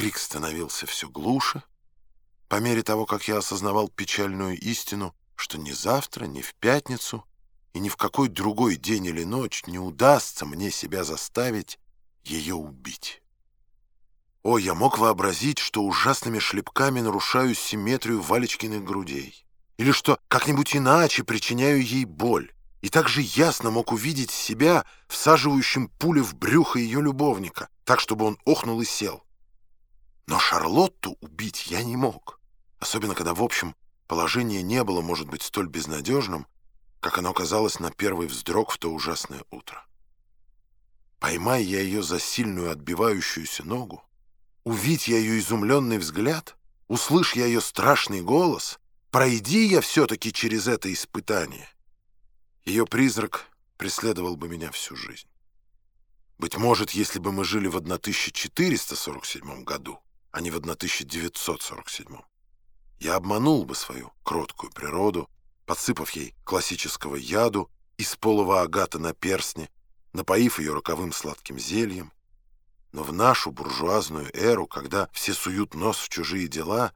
Крик становился все глуше, по мере того, как я осознавал печальную истину, что ни завтра, ни в пятницу и ни в какой другой день или ночь не удастся мне себя заставить ее убить. О, я мог вообразить, что ужасными шлепками нарушаю симметрию Валечкиных грудей, или что как-нибудь иначе причиняю ей боль, и также ясно мог увидеть себя, всаживающим пули в брюхо ее любовника, так, чтобы он охнул и сел. Но Шарлотту убить я не мог, особенно когда, в общем, положение не было, может быть, столь безнадежным, как оно казалось на первый вздрог в то ужасное утро. Поймай я ее за сильную отбивающуюся ногу, увидь я ее изумленный взгляд, услышь я ее страшный голос, пройди я все-таки через это испытание, ее призрак преследовал бы меня всю жизнь. Быть может, если бы мы жили в 1447 году, а не в 1947, я обманул бы свою кроткую природу, подсыпав ей классического яду из полого агата на перстне, напоив ее роковым сладким зельем. Но в нашу буржуазную эру, когда все суют нос в чужие дела,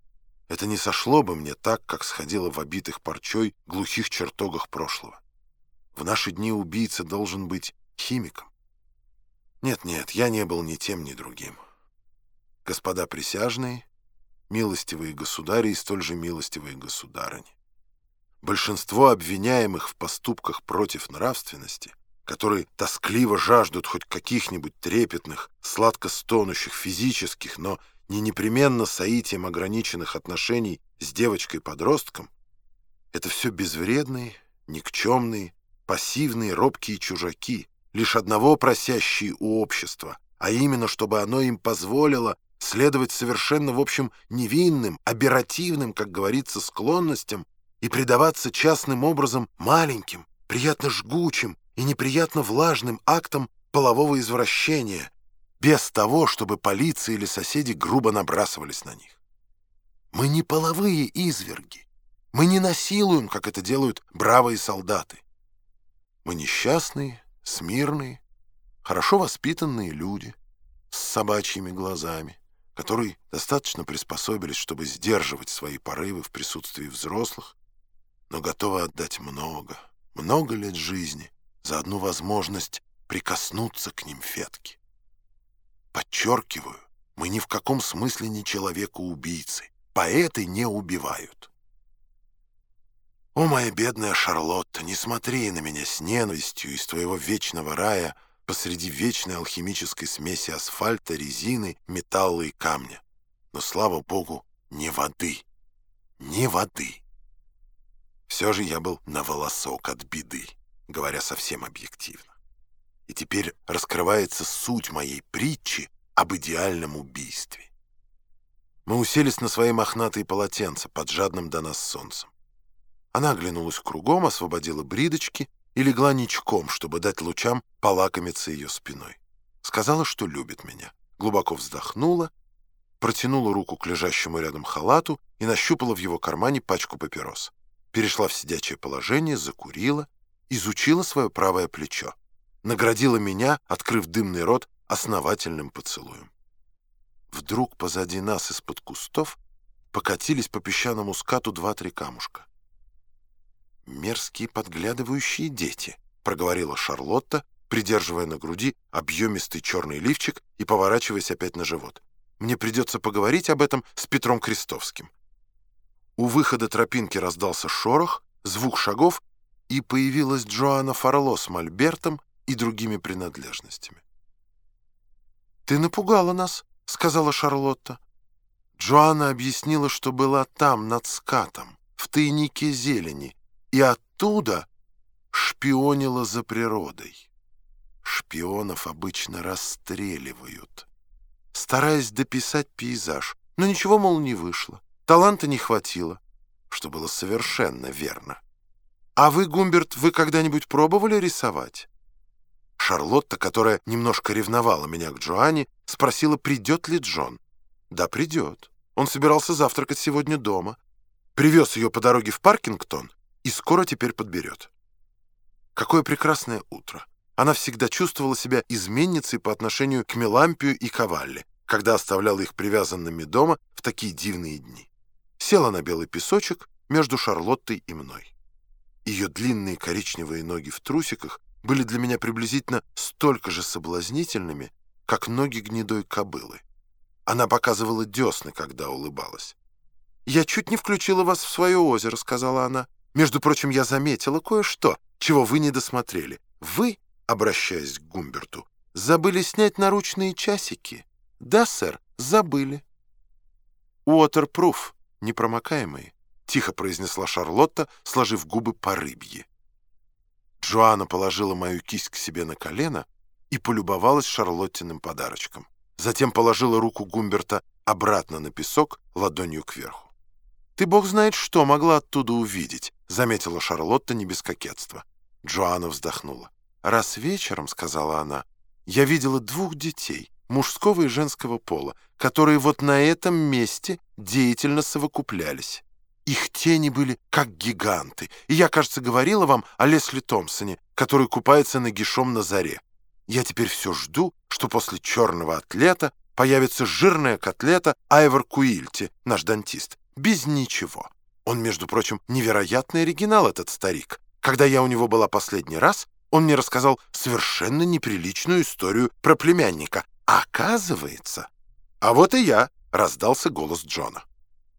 это не сошло бы мне так, как сходило в обитых парчой глухих чертогах прошлого. В наши дни убийца должен быть химиком. Нет-нет, я не был ни тем, ни другим. Господа присяжные, милостивые государи и столь же милостивые государыни. Большинство обвиняемых в поступках против нравственности, которые тоскливо жаждут хоть каких-нибудь трепетных, сладко стонущих физических, но не непременно соитием ограниченных отношений с девочкой-подростком, это все безвредные, никчемные, пассивные робкие чужаки, лишь одного просящие у общества, а именно, чтобы оно им позволило следовать совершенно, в общем, невинным, оперативным, как говорится, склонностям и предаваться частным образом маленьким, приятно жгучим и неприятно влажным актам полового извращения, без того, чтобы полиция или соседи грубо набрасывались на них. Мы не половые изверги. Мы не насилуем, как это делают бравые солдаты. Мы несчастные, смирные, хорошо воспитанные люди с собачьими глазами, которые достаточно приспособились, чтобы сдерживать свои порывы в присутствии взрослых, но готовы отдать много, много лет жизни за одну возможность прикоснуться к ним фетки. Подчеркиваю, мы ни в каком смысле не человека-убийцы. Поэты не убивают. «О, моя бедная Шарлотта, не смотри на меня с ненавистью из твоего вечного рая посреди вечной алхимической смеси асфальта, резины, металла и камня. Но, слава богу, не воды. Не воды!» Все же я был на волосок от беды, говоря совсем объективно. И теперь раскрывается суть моей притчи об идеальном убийстве. Мы уселись на свои мохнатые полотенца под жадным до нас солнцем. Она оглянулась кругом, освободила бридочки и легла ничком, чтобы дать лучам полакомиться ее спиной. Сказала, что любит меня. Глубоко вздохнула, протянула руку к лежащему рядом халату и нащупала в его кармане пачку папирос. Перешла в сидячее положение, закурила, изучила свое правое плечо. Наградила меня, открыв дымный рот, основательным поцелуем. Вдруг позади нас из-под кустов покатились по песчаному скату два-три камушка. «Мерзкие подглядывающие дети», — проговорила Шарлотта, придерживая на груди объемистый черный лифчик и поворачиваясь опять на живот. «Мне придется поговорить об этом с Петром Крестовским». У выхода тропинки раздался шорох, звук шагов, и появилась Джоанна Фарло с мольбертом и другими принадлежностями. «Ты напугала нас», — сказала Шарлотта. Джоанна объяснила, что была там, над скатом, в тайнике зелени, и оттуда шпионила за природой. Шпионов обычно расстреливают, стараясь дописать пейзаж, но ничего, мол, не вышло, таланта не хватило, что было совершенно верно. «А вы, Гумберт, вы когда-нибудь пробовали рисовать?» Шарлотта, которая немножко ревновала меня к Джоанне, спросила, придет ли Джон. «Да, придет. Он собирался завтракать сегодня дома. Привез ее по дороге в Паркингтон и скоро теперь подберет. Какое прекрасное утро! Она всегда чувствовала себя изменницей по отношению к Мелампию и Кавалле, когда оставляла их привязанными дома в такие дивные дни. Села на белый песочек между Шарлоттой и мной. Ее длинные коричневые ноги в трусиках были для меня приблизительно столько же соблазнительными, как ноги гнедой кобылы. Она показывала десны, когда улыбалась. «Я чуть не включила вас в свое озеро», — сказала она. «Между прочим, я заметила кое-что, чего вы не досмотрели. Вы, обращаясь к Гумберту, забыли снять наручные часики». «Да, сэр, забыли». «Уотерпруф, непромокаемые», — тихо произнесла Шарлотта, сложив губы по рыбье. Джоанна положила мою кисть к себе на колено и полюбовалась Шарлоттиным подарочком. Затем положила руку Гумберта обратно на песок ладонью кверху. «Ты бог знает что могла оттуда увидеть», — заметила Шарлотта не без кокетства. Джоанна вздохнула. «Раз вечером, — сказала она, — я видела двух детей, мужского и женского пола, которые вот на этом месте деятельно совокуплялись. Их тени были как гиганты, и я, кажется, говорила вам о Лесли Томпсоне, который купается нагишом на заре. Я теперь все жду, что после черного атлета появится жирная котлета Айвор Куильти, наш дантист, без ничего. Он, между прочим, невероятный оригинал, этот старик. Когда я у него была последний раз, он мне рассказал совершенно неприличную историю про племянника, Оказывается. А вот и я, раздался голос Джона.